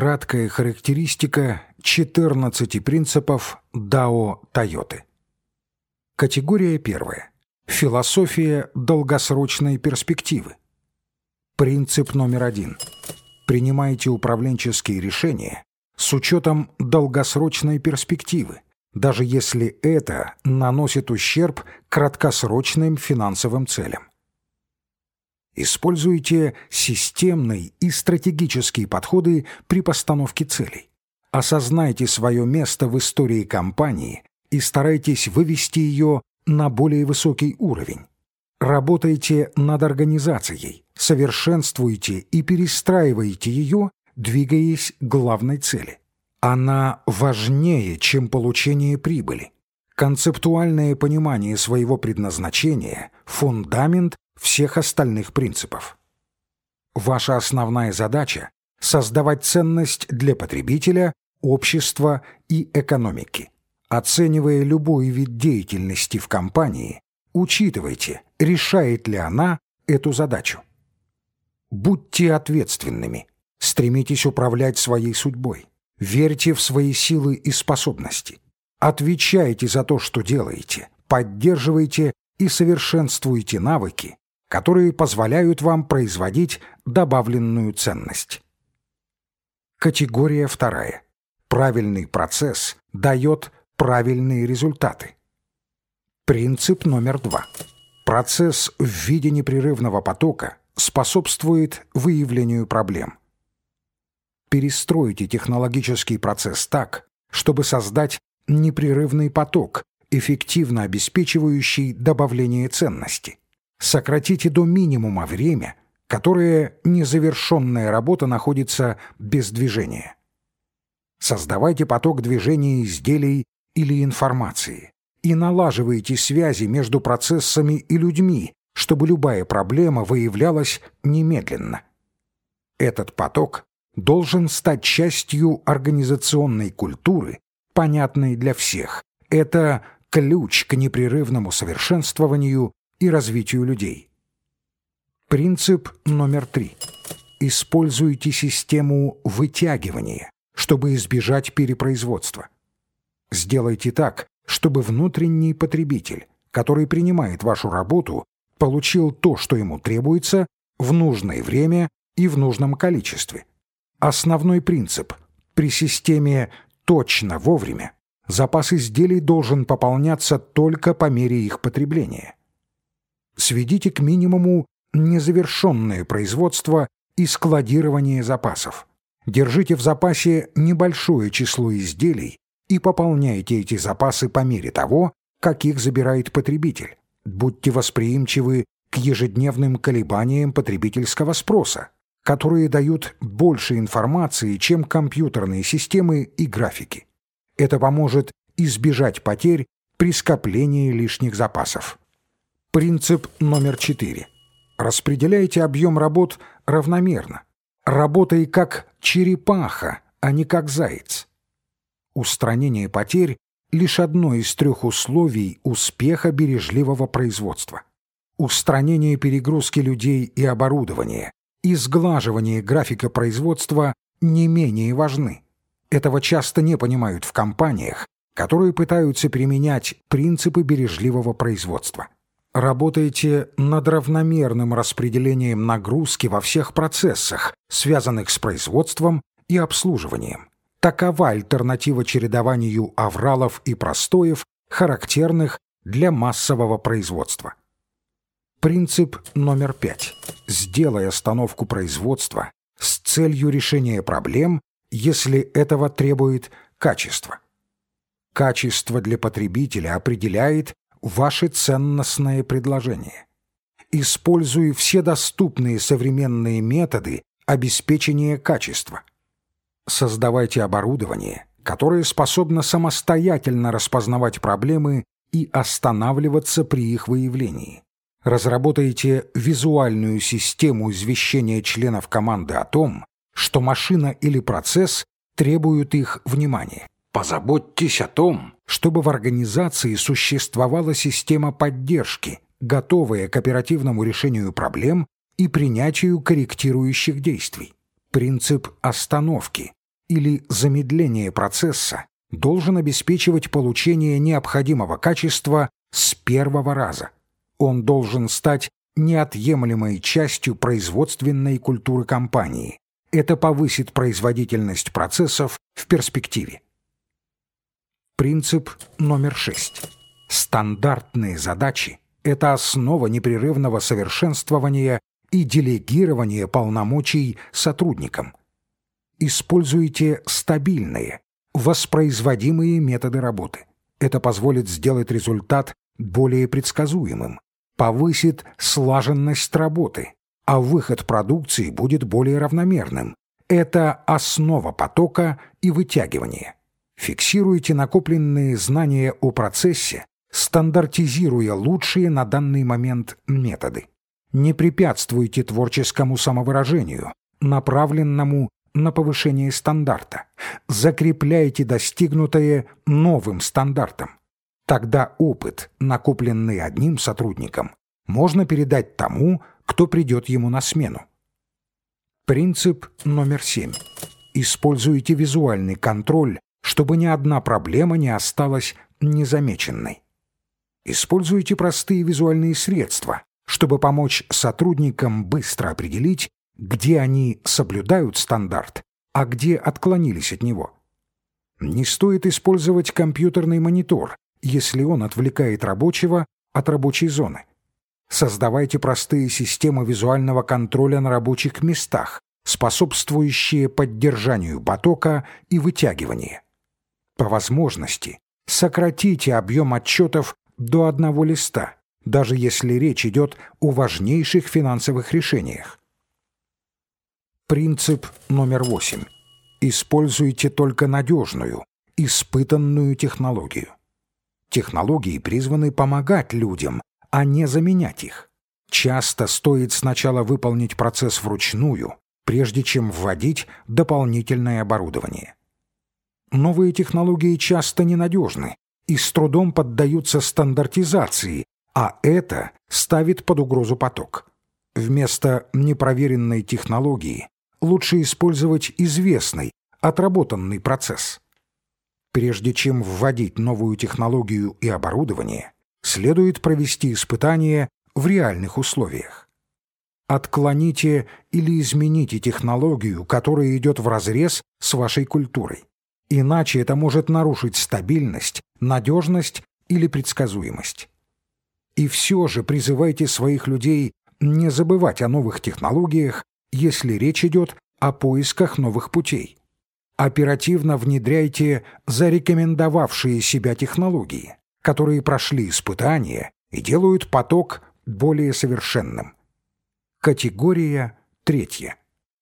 краткая характеристика 14 принципов Дао Тойоты. Категория первая. Философия долгосрочной перспективы. Принцип номер один. Принимайте управленческие решения с учетом долгосрочной перспективы, даже если это наносит ущерб краткосрочным финансовым целям. Используйте системные и стратегические подходы при постановке целей. Осознайте свое место в истории компании и старайтесь вывести ее на более высокий уровень. Работайте над организацией, совершенствуйте и перестраивайте ее, двигаясь к главной цели. Она важнее, чем получение прибыли. Концептуальное понимание своего предназначения – фундамент всех остальных принципов. Ваша основная задача – создавать ценность для потребителя, общества и экономики. Оценивая любой вид деятельности в компании, учитывайте, решает ли она эту задачу. Будьте ответственными, стремитесь управлять своей судьбой, верьте в свои силы и способности, отвечайте за то, что делаете, поддерживайте и совершенствуйте навыки, которые позволяют вам производить добавленную ценность. Категория вторая. Правильный процесс дает правильные результаты. Принцип номер два. Процесс в виде непрерывного потока способствует выявлению проблем. Перестройте технологический процесс так, чтобы создать непрерывный поток, эффективно обеспечивающий добавление ценности. Сократите до минимума время, которое незавершенная работа находится без движения. Создавайте поток движения изделий или информации и налаживайте связи между процессами и людьми, чтобы любая проблема выявлялась немедленно. Этот поток должен стать частью организационной культуры, понятной для всех. Это ключ к непрерывному совершенствованию и развитию людей. Принцип номер три. Используйте систему вытягивания, чтобы избежать перепроизводства. Сделайте так, чтобы внутренний потребитель, который принимает вашу работу, получил то, что ему требуется, в нужное время и в нужном количестве. Основной принцип – при системе «точно вовремя» запас изделий должен пополняться только по мере их потребления сведите к минимуму незавершенное производство и складирование запасов. Держите в запасе небольшое число изделий и пополняйте эти запасы по мере того, как их забирает потребитель. Будьте восприимчивы к ежедневным колебаниям потребительского спроса, которые дают больше информации, чем компьютерные системы и графики. Это поможет избежать потерь при скоплении лишних запасов. Принцип номер четыре. Распределяйте объем работ равномерно. Работай как черепаха, а не как заяц. Устранение потерь – лишь одно из трех условий успеха бережливого производства. Устранение перегрузки людей и оборудования и сглаживание графика производства не менее важны. Этого часто не понимают в компаниях, которые пытаются применять принципы бережливого производства работаете над равномерным распределением нагрузки во всех процессах, связанных с производством и обслуживанием. Такова альтернатива чередованию авралов и простоев, характерных для массового производства. Принцип номер пять. Сделай остановку производства с целью решения проблем, если этого требует качество. Качество для потребителя определяет ваше ценностное предложение. Используй все доступные современные методы обеспечения качества. Создавайте оборудование, которое способно самостоятельно распознавать проблемы и останавливаться при их выявлении. Разработайте визуальную систему извещения членов команды о том, что машина или процесс требуют их внимания. Позаботьтесь о том, чтобы в организации существовала система поддержки, готовая к оперативному решению проблем и принятию корректирующих действий. Принцип остановки или замедление процесса должен обеспечивать получение необходимого качества с первого раза. Он должен стать неотъемлемой частью производственной культуры компании. Это повысит производительность процессов в перспективе. Принцип номер шесть. Стандартные задачи – это основа непрерывного совершенствования и делегирования полномочий сотрудникам. Используйте стабильные, воспроизводимые методы работы. Это позволит сделать результат более предсказуемым, повысит слаженность работы, а выход продукции будет более равномерным. Это основа потока и вытягивания. Фиксируйте накопленные знания о процессе, стандартизируя лучшие на данный момент методы. Не препятствуйте творческому самовыражению, направленному на повышение стандарта. Закрепляйте достигнутое новым стандартом. Тогда опыт, накопленный одним сотрудником, можно передать тому, кто придет ему на смену. Принцип номер семь. Используйте визуальный контроль, чтобы ни одна проблема не осталась незамеченной. Используйте простые визуальные средства, чтобы помочь сотрудникам быстро определить, где они соблюдают стандарт, а где отклонились от него. Не стоит использовать компьютерный монитор, если он отвлекает рабочего от рабочей зоны. Создавайте простые системы визуального контроля на рабочих местах, способствующие поддержанию потока и вытягивания. По возможности сократите объем отчетов до одного листа, даже если речь идет о важнейших финансовых решениях. Принцип номер восемь. Используйте только надежную, испытанную технологию. Технологии призваны помогать людям, а не заменять их. Часто стоит сначала выполнить процесс вручную, прежде чем вводить дополнительное оборудование. Новые технологии часто ненадежны и с трудом поддаются стандартизации, а это ставит под угрозу поток. Вместо непроверенной технологии лучше использовать известный, отработанный процесс. Прежде чем вводить новую технологию и оборудование, следует провести испытания в реальных условиях. Отклоните или измените технологию, которая идет вразрез с вашей культурой. Иначе это может нарушить стабильность, надежность или предсказуемость. И все же призывайте своих людей не забывать о новых технологиях, если речь идет о поисках новых путей. Оперативно внедряйте зарекомендовавшие себя технологии, которые прошли испытания и делают поток более совершенным. Категория третья.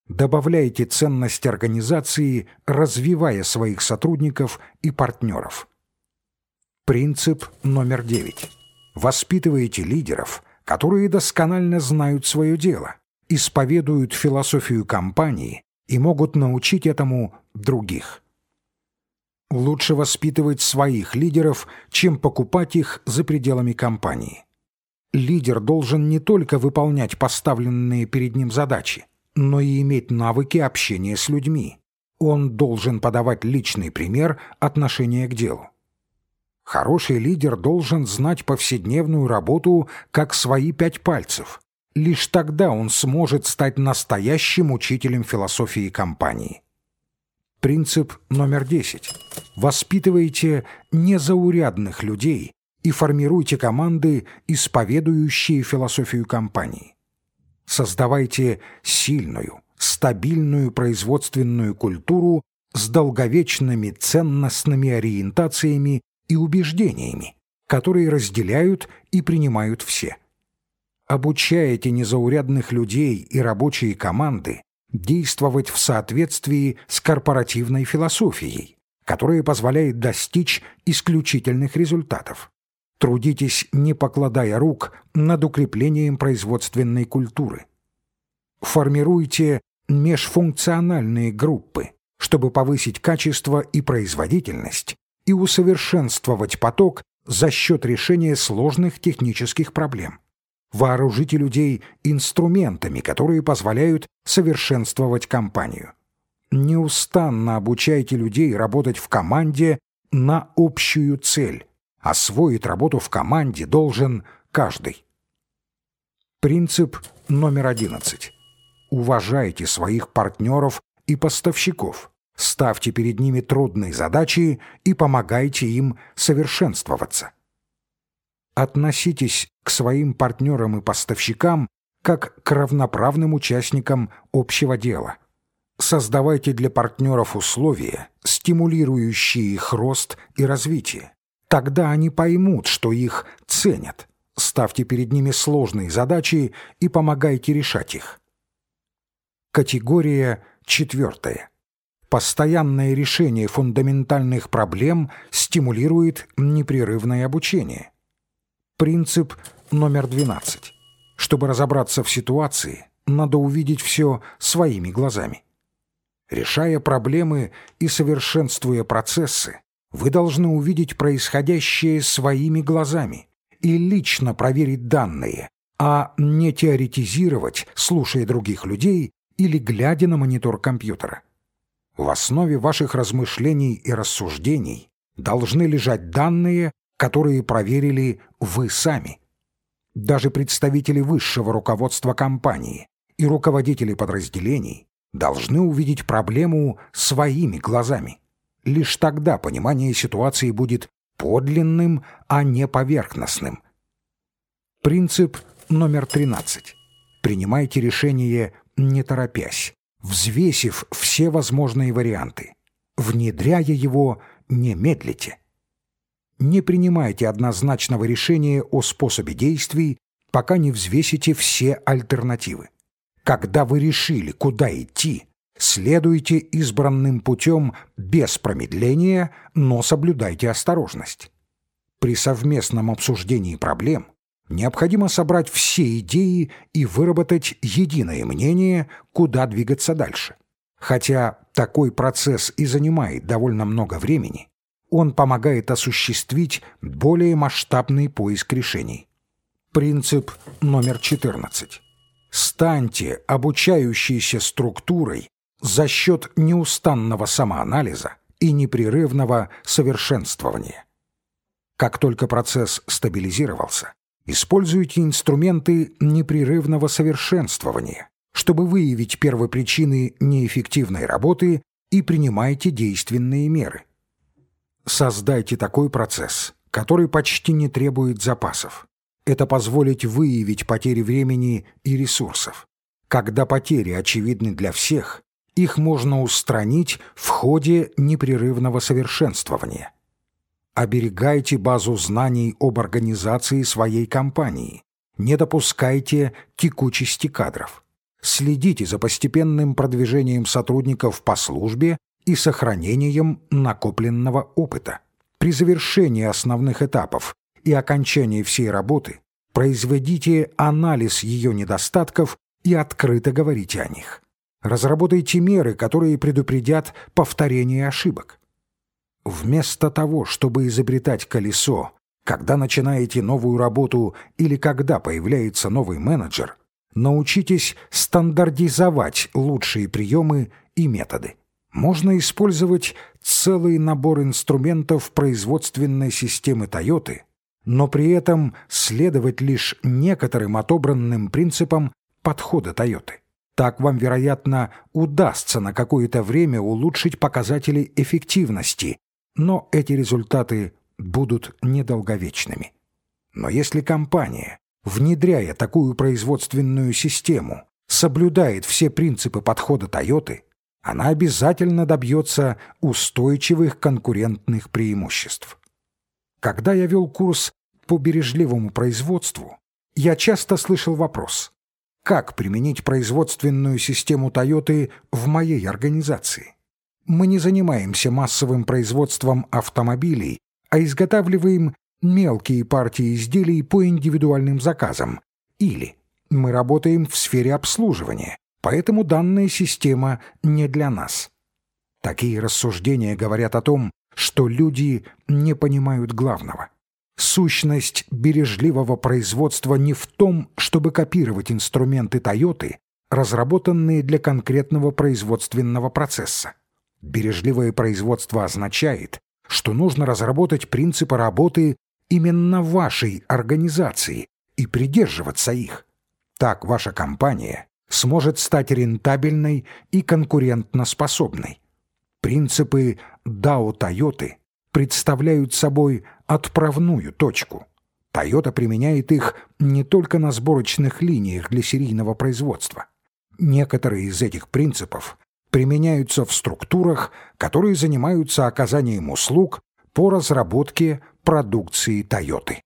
Добавляйте ценность организации, развивая своих сотрудников и партнеров. Принцип номер девять. Воспитывайте лидеров, которые досконально знают свое дело, исповедуют философию компании и могут научить этому других. Лучше воспитывать своих лидеров, чем покупать их за пределами компании. Лидер должен не только выполнять поставленные перед ним задачи, но и иметь навыки общения с людьми. Он должен подавать личный пример отношения к делу. Хороший лидер должен знать повседневную работу как свои пять пальцев. Лишь тогда он сможет стать настоящим учителем философии компании. Принцип номер 10. Воспитывайте незаурядных людей и формируйте команды, исповедующие философию компании. Создавайте сильную, стабильную производственную культуру с долговечными ценностными ориентациями и убеждениями, которые разделяют и принимают все. Обучаете незаурядных людей и рабочие команды действовать в соответствии с корпоративной философией, которая позволяет достичь исключительных результатов. Трудитесь, не покладая рук, над укреплением производственной культуры. Формируйте межфункциональные группы, чтобы повысить качество и производительность и усовершенствовать поток за счет решения сложных технических проблем. Вооружите людей инструментами, которые позволяют совершенствовать компанию. неустанно обучайте людей работать в команде на общую цель. Освоить работу в команде должен каждый. Принцип номер одиннадцать. Уважайте своих партнеров и поставщиков. Ставьте перед ними трудные задачи и помогайте им совершенствоваться. Относитесь к своим партнерам и поставщикам как к равноправным участникам общего дела. Создавайте для партнеров условия, стимулирующие их рост и развитие. Тогда они поймут, что их ценят. Ставьте перед ними сложные задачи и помогайте решать их. Категория четвертая. Постоянное решение фундаментальных проблем стимулирует непрерывное обучение. Принцип номер 12. Чтобы разобраться в ситуации, надо увидеть все своими глазами. Решая проблемы и совершенствуя процессы, вы должны увидеть происходящее своими глазами и лично проверить данные, а не теоретизировать, слушая других людей или глядя на монитор компьютера. В основе ваших размышлений и рассуждений должны лежать данные, которые проверили вы сами. Даже представители высшего руководства компании и руководители подразделений должны увидеть проблему своими глазами. Лишь тогда понимание ситуации будет подлинным, а не поверхностным. Принцип номер 13. Принимайте решение не торопясь взвесив все возможные варианты. Внедряя его, не медлите. Не принимайте однозначного решения о способе действий, пока не взвесите все альтернативы. Когда вы решили, куда идти, следуйте избранным путем без промедления, но соблюдайте осторожность. При совместном обсуждении проблем необходимо собрать все идеи и выработать единое мнение, куда двигаться дальше. Хотя такой процесс и занимает довольно много времени, он помогает осуществить более масштабный поиск решений. Принцип номер 14. Станьте обучающейся структурой за счет неустанного самоанализа и непрерывного совершенствования. Как только процесс стабилизировался, Используйте инструменты непрерывного совершенствования, чтобы выявить первопричины неэффективной работы и принимайте действенные меры. Создайте такой процесс, который почти не требует запасов. Это позволит выявить потери времени и ресурсов. Когда потери очевидны для всех, их можно устранить в ходе непрерывного совершенствования. Оберегайте базу знаний об организации своей компании. Не допускайте текучести кадров. Следите за постепенным продвижением сотрудников по службе и сохранением накопленного опыта. При завершении основных этапов и окончании всей работы произведите анализ ее недостатков и открыто говорите о них. Разработайте меры, которые предупредят повторение ошибок. Вместо того, чтобы изобретать колесо, когда начинаете новую работу или когда появляется новый менеджер, научитесь стандартизовать лучшие приемы и методы. Можно использовать целый набор инструментов производственной системы Toyota, но при этом следовать лишь некоторым отобранным принципам подхода Toyota. Так вам, вероятно, удастся на какое-то время улучшить показатели эффективности но эти результаты будут недолговечными. Но если компания, внедряя такую производственную систему, соблюдает все принципы подхода Toyota, она обязательно добьется устойчивых конкурентных преимуществ. Когда я вел курс по бережливому производству, я часто слышал вопрос, как применить производственную систему Toyota в моей организации мы не занимаемся массовым производством автомобилей, а изготавливаем мелкие партии изделий по индивидуальным заказам. Или мы работаем в сфере обслуживания, поэтому данная система не для нас. Такие рассуждения говорят о том, что люди не понимают главного. Сущность бережливого производства не в том, чтобы копировать инструменты Тойоты, разработанные для конкретного производственного процесса. Бережливое производство означает, что нужно разработать принципы работы именно вашей организации и придерживаться их. Так ваша компания сможет стать рентабельной и конкурентноспособной. Принципы Дао Тойоты представляют собой отправную точку. Toyota применяет их не только на сборочных линиях для серийного производства. Некоторые из этих принципов применяются в структурах, которые занимаются оказанием услуг по разработке продукции Toyota.